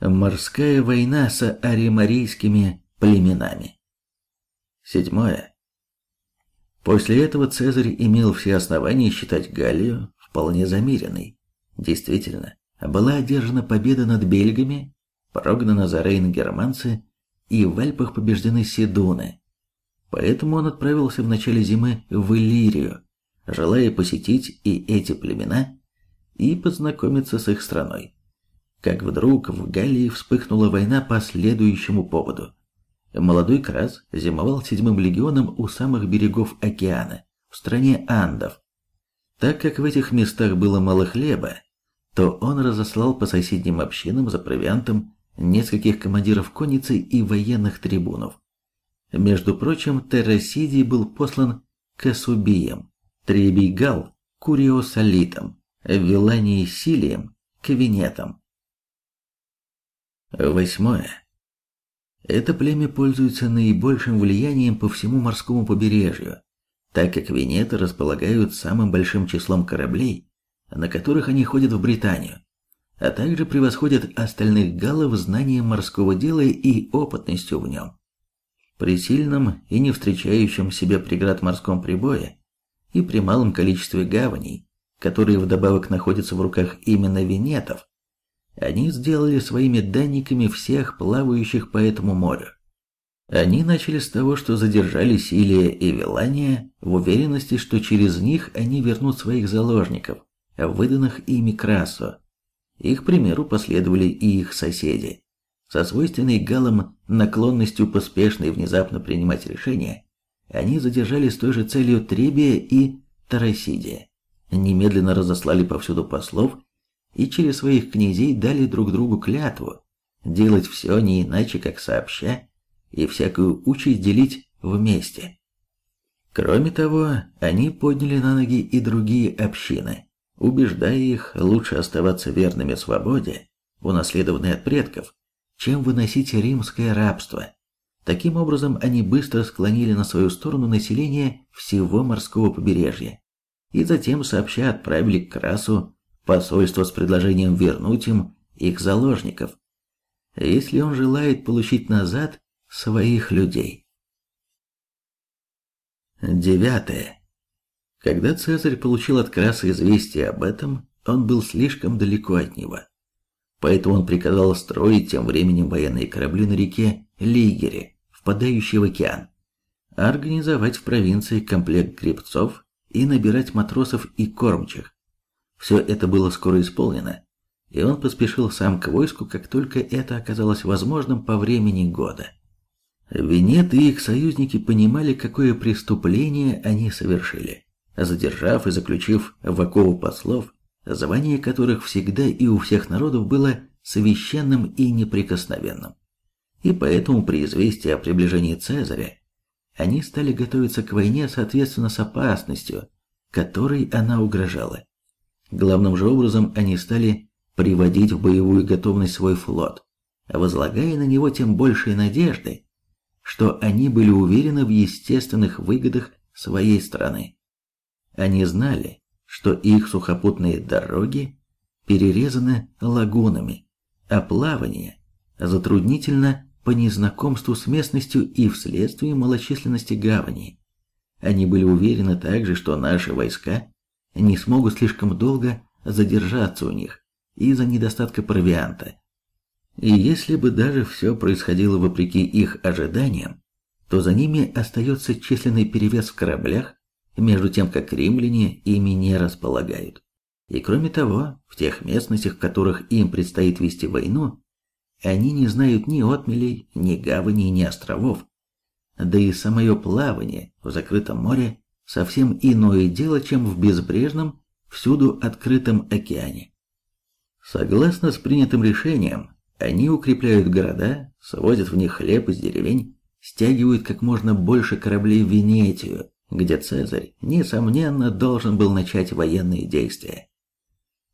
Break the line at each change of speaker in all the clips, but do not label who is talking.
Морская война с аримарийскими племенами. Седьмое. После этого Цезарь имел все основания считать Галлию вполне замеренной. Действительно, была одержана победа над бельгами, прогнаны за Рейн германцы и в Альпах побеждены седуны. Поэтому он отправился в начале зимы в Иллирию, желая посетить и эти племена и познакомиться с их страной. Как вдруг в Галлии вспыхнула война по следующему поводу. Молодой Крас зимовал седьмым легионом у самых берегов океана, в стране Андов. Так как в этих местах было мало хлеба, то он разослал по соседним общинам за провиантом нескольких командиров конницы и военных трибунов. Между прочим, Террасидий был послан Касубием, Требий Гал – Куриосолитом, Виланией Силием – Кавинетом. Восьмое. Это племя пользуется наибольшим влиянием по всему морскому побережью, так как Венеты располагают самым большим числом кораблей, на которых они ходят в Британию, а также превосходят остальных галлов знанием морского дела и опытностью в нем. При сильном и не встречающем себе преград морском прибое и при малом количестве гаваней, которые вдобавок находятся в руках именно венетов, они сделали своими данниками всех плавающих по этому морю. Они начали с того, что задержали Силия и Вилания в уверенности, что через них они вернут своих заложников, выданных ими Красу. Их примеру последовали и их соседи. Со свойственной галам наклонностью поспешно и внезапно принимать решения, они задержали с той же целью Требия и Тарасидия. Немедленно разослали повсюду послов и через своих князей дали друг другу клятву делать все не иначе, как сообща, и всякую участь делить вместе. Кроме того, они подняли на ноги и другие общины, убеждая их лучше оставаться верными свободе, унаследованной от предков, чем выносить римское рабство. Таким образом, они быстро склонили на свою сторону население всего морского побережья и затем сообща отправили к Красу посольство с предложением вернуть им их заложников, если он желает получить назад своих людей. Девятое. Когда Цезарь получил от Краса известие об этом, он был слишком далеко от него. Поэтому он приказал строить тем временем военные корабли на реке Лигере, впадающей в океан, организовать в провинции комплект гребцов и набирать матросов и кормчих, все это было скоро исполнено, и он поспешил сам к войску, как только это оказалось возможным по времени года. Венет и их союзники понимали, какое преступление они совершили, задержав и заключив в оковы послов, звание которых всегда и у всех народов было священным и неприкосновенным. И поэтому при известии о приближении Цезаря они стали готовиться к войне соответственно с опасностью, которой она угрожала. Главным же образом они стали приводить в боевую готовность свой флот, возлагая на него тем большие надежды, что они были уверены в естественных выгодах своей страны. Они знали, что их сухопутные дороги перерезаны лагунами, а плавание затруднительно по незнакомству с местностью и вследствие малочисленности гавани. Они были уверены также, что наши войска не смогут слишком долго задержаться у них из-за недостатка провианта. И если бы даже все происходило вопреки их ожиданиям, то за ними остается численный перевес в кораблях, между тем как римляне ими не располагают. И кроме того, в тех местностях, в которых им предстоит вести войну, они не знают ни отмелей, ни гаваней, ни островов. Да и самое плавание в закрытом море совсем иное дело, чем в безбрежном, всюду открытом океане. Согласно с принятым решением, они укрепляют города, свозят в них хлеб из деревень, стягивают как можно больше кораблей в Венетию, где Цезарь, несомненно, должен был начать военные действия.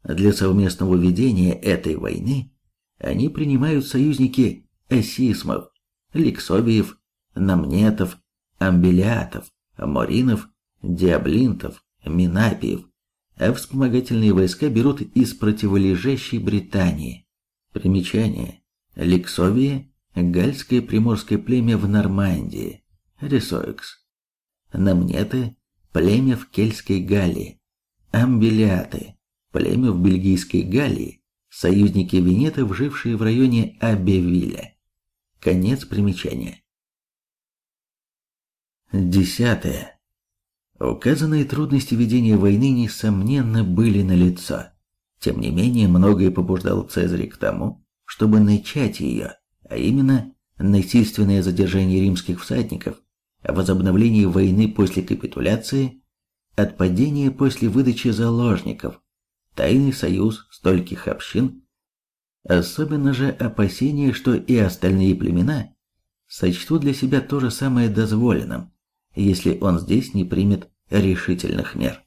Для совместного ведения этой войны они принимают союзники эсисмов, ликсовиев, намнетов, амбилиатов, моринов диаблинтов, минапиев, а вспомогательные войска берут из противолежащей Британии. Примечание. Ликсовия – гальское приморское племя в Нормандии, Ресоикс. Намнеты – племя в Кельтской Галлии, Амбилиаты – племя в Бельгийской Галлии, союзники Венетов, жившие в районе Абевиля. Конец примечания. Десятое. Указанные трудности ведения войны, несомненно, были налицо. Тем не менее, многое побуждало Цезаря к тому, чтобы начать ее, а именно насильственное задержание римских всадников, возобновление войны после капитуляции, отпадение после выдачи заложников, тайный союз стольких общин, особенно же опасение, что и остальные племена сочтут для себя то же самое дозволенным, если он здесь не примет решительных мер.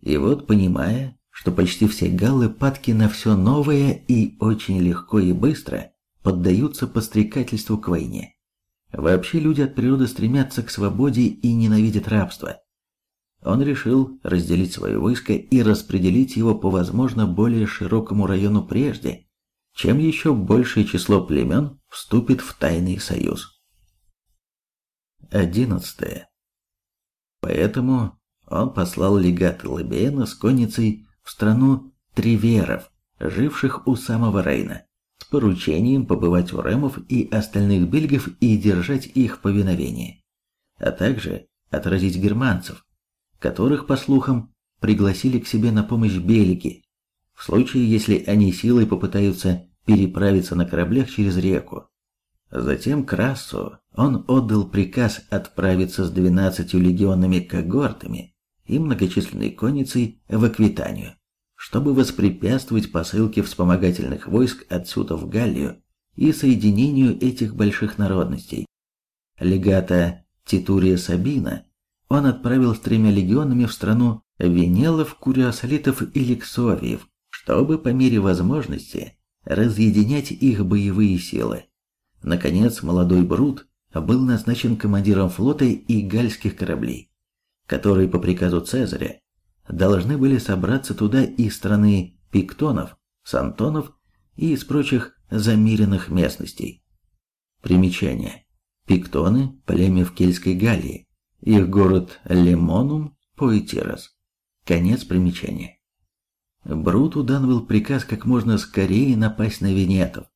И вот, понимая, что почти все галлы падки на все новое и очень легко и быстро поддаются подстрекательству к войне. Вообще люди от природы стремятся к свободе и ненавидят рабство. Он решил разделить свое войско и распределить его по возможно более широкому району прежде, чем еще большее число племен вступит в тайный союз. 11. Поэтому он послал легата Лабиена с конницей в страну Триверов, живших у самого Рейна, с поручением побывать у ремов и остальных бельгов и держать их в повиновении, а также отразить германцев, которых, по слухам, пригласили к себе на помощь бельги, в случае, если они силой попытаются переправиться на кораблях через реку. Затем Красу он отдал приказ отправиться с двенадцатью легионными когортами и многочисленной конницей в Аквитанию, чтобы воспрепятствовать посылке вспомогательных войск отсюда в Галлию и соединению этих больших народностей. Легата Титурия Сабина он отправил с тремя легионами в страну Венелов, Куриосолитов и Лексовиев, чтобы по мере возможности разъединять их боевые силы. Наконец, молодой Брут был назначен командиром флота и гальских кораблей, которые по приказу Цезаря должны были собраться туда из страны пиктонов, сантонов и из прочих замиренных местностей. Примечание. Пиктоны – племя в Кельтской Галлии, их город Лемонум – Поэтирос. Конец примечания. Бруту дан был приказ как можно скорее напасть на Венетов.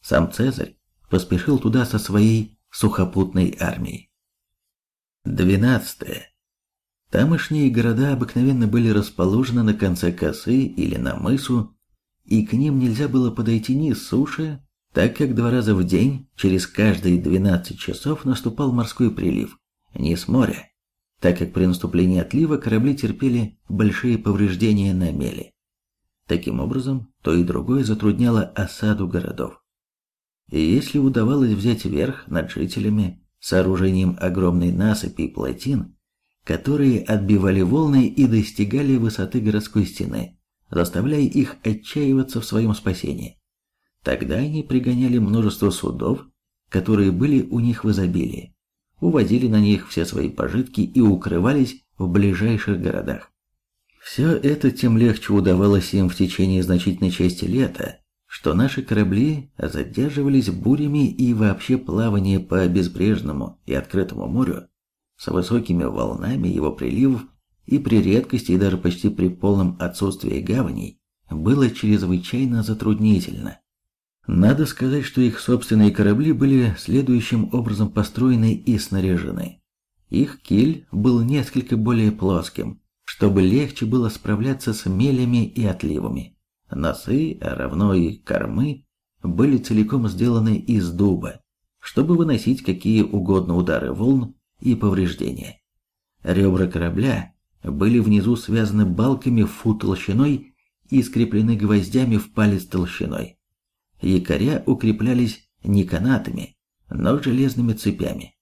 Сам Цезарь поспешил туда со своей сухопутной армией. 12. Тамошние города обыкновенно были расположены на конце косы или на мысу, и к ним нельзя было подойти ни с суши, так как два раза в день, через каждые 12 часов наступал морской прилив, ни с моря, так как при наступлении отлива корабли терпели большие повреждения на мели. Таким образом, то и другое затрудняло осаду городов. И если удавалось взять верх над жителями сооружением огромной насыпи и плотин, которые отбивали волны и достигали высоты городской стены, заставляя их отчаиваться в своем спасении, тогда они пригоняли множество судов, которые были у них в изобилии, увозили на них все свои пожитки и укрывались в ближайших городах. Все это тем легче удавалось им в течение значительной части лета, что наши корабли задерживались бурями и вообще плавание по безбрежному и открытому морю с высокими волнами его приливов и при редкости и даже почти при полном отсутствии гаваней было чрезвычайно затруднительно. Надо сказать, что их собственные корабли были следующим образом построены и снаряжены. Их киль был несколько более плоским, чтобы легче было справляться с мелями и отливами. Носы, а равно и кормы, были целиком сделаны из дуба, чтобы выносить какие угодно удары волн и повреждения. Ребра корабля были внизу связаны балками фут толщиной и скреплены гвоздями в палец толщиной. Якоря укреплялись не канатами, но железными цепями.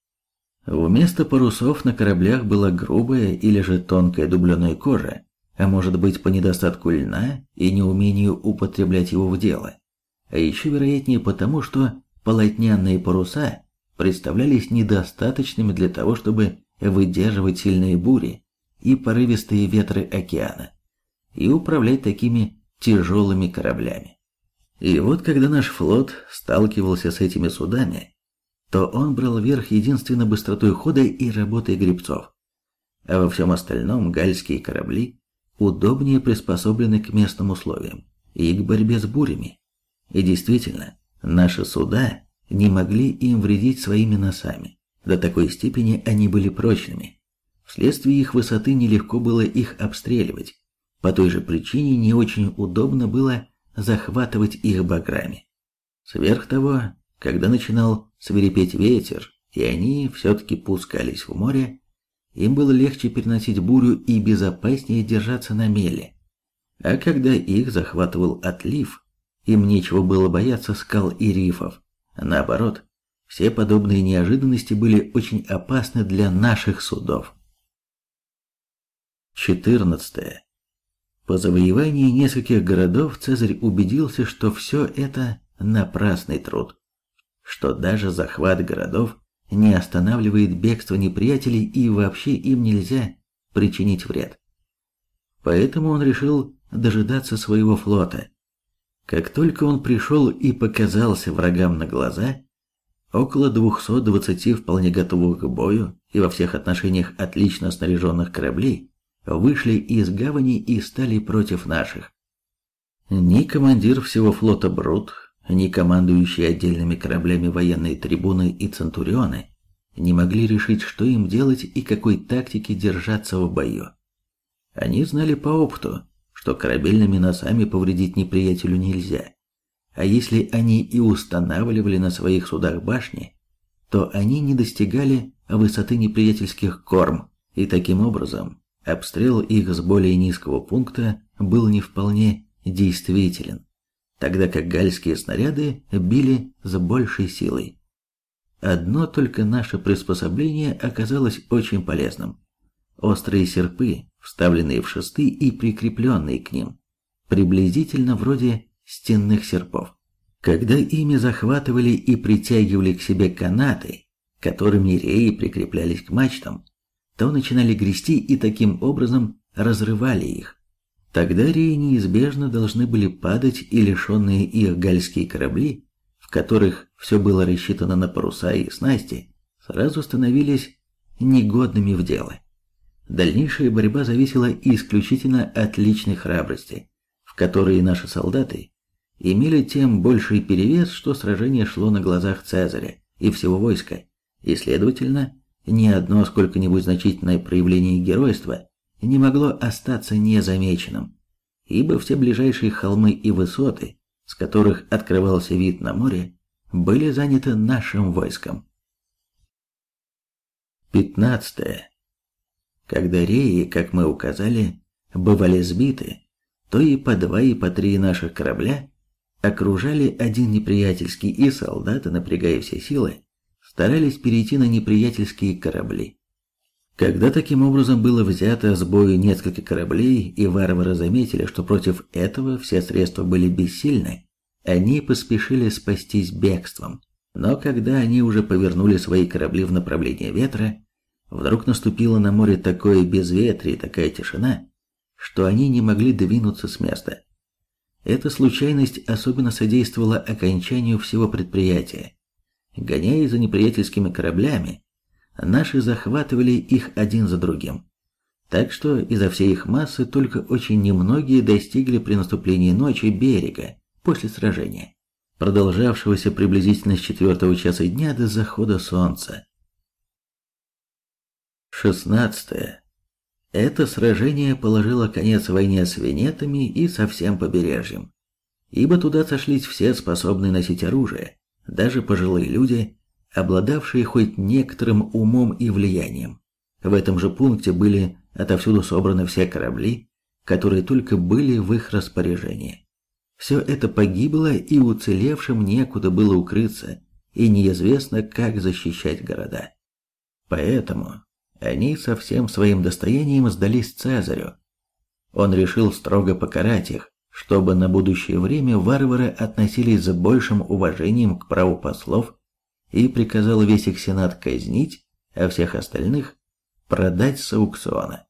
Вместо парусов на кораблях была грубая или же тонкая дубленая кожа, а может быть по недостатку льна и неумению употреблять его в дело. А еще вероятнее потому, что полотняные паруса представлялись недостаточными для того, чтобы выдерживать сильные бури и порывистые ветры океана и управлять такими тяжелыми кораблями. И вот когда наш флот сталкивался с этими судами, то он брал верх единственно быстротой хода и работой гребцов. А во всем остальном гальские корабли удобнее приспособлены к местным условиям и к борьбе с бурями. И действительно, наши суда не могли им вредить своими носами. До такой степени они были прочными. Вследствие их высоты нелегко было их обстреливать. По той же причине не очень удобно было захватывать их баграми. Сверх того, когда начинал свирепеть ветер, и они все-таки пускались в море, им было легче переносить бурю и безопаснее держаться на мели. А когда их захватывал отлив, им нечего было бояться скал и рифов. Наоборот, все подобные неожиданности были очень опасны для наших судов. 14. По завоевании нескольких городов Цезарь убедился, что все это напрасный труд, что даже захват городов не останавливает бегство неприятелей и вообще им нельзя причинить вред. Поэтому он решил дожидаться своего флота. Как только он пришел и показался врагам на глаза, около 220 вполне готовых к бою и во всех отношениях отлично снаряженных кораблей вышли из гавани и стали против наших. Ни командир всего флота Брут, ни командующие отдельными кораблями военные трибуны и центурионы не могли решить, что им делать и какой тактики держаться в бою. Они знали по опыту, что корабельными носами повредить неприятелю нельзя, а если они и устанавливали на своих судах башни, то они не достигали высоты неприятельских корм, и таким образом обстрел их с более низкого пункта был не вполне действителен тогда как гальские снаряды били с большей силой. Одно только наше приспособление оказалось очень полезным. Острые серпы, вставленные в шесты и прикрепленные к ним, приблизительно вроде стенных серпов. Когда ими захватывали и притягивали к себе канаты, которыми реи прикреплялись к мачтам, то начинали грести и таким образом разрывали их. Тогда реи неизбежно должны были падать и лишенные их гальские корабли, в которых все было рассчитано на паруса и снасти, сразу становились негодными в дело. Дальнейшая борьба зависела исключительно от личной храбрости, в которой наши солдаты имели тем больший перевес, что сражение шло на глазах Цезаря и всего войска, и, следовательно, ни одно сколько-нибудь значительное проявление геройства не могло остаться незамеченным, ибо все ближайшие холмы и высоты, с которых открывался вид на море, были заняты нашим войском. 15. Когда реи, как мы указали, бывали сбиты, то и по два и по три наших корабля окружали один неприятельский, и солдаты, напрягая все силы, старались перейти на неприятельские корабли. Когда таким образом было взято с бою несколько кораблей, и варвары заметили, что против этого все средства были бессильны, они поспешили спастись бегством. Но когда они уже повернули свои корабли в направлении ветра, вдруг наступило на море такое безветрие и такая тишина, что они не могли двинуться с места. Эта случайность особенно содействовала окончанию всего предприятия. Гоняясь за неприятельскими кораблями, наши захватывали их один за другим. Так что изо всей их массы только очень немногие достигли при наступлении ночи берега после сражения, продолжавшегося приблизительно с четвертого часа дня до захода солнца. 16. Это сражение положило конец войне с Венетами и со всем побережьем, ибо туда сошлись все способные носить оружие, даже пожилые люди, обладавшие хоть некоторым умом и влиянием. В этом же пункте были отовсюду собраны все корабли, которые только были в их распоряжении. Все это погибло, и уцелевшим некуда было укрыться, и неизвестно, как защищать города. Поэтому они со всем своим достоянием сдались Цезарю. Он решил строго покарать их, чтобы на будущее время варвары относились с большим уважением к праву послов и приказал весь их сенат казнить, а всех остальных продать с аукциона.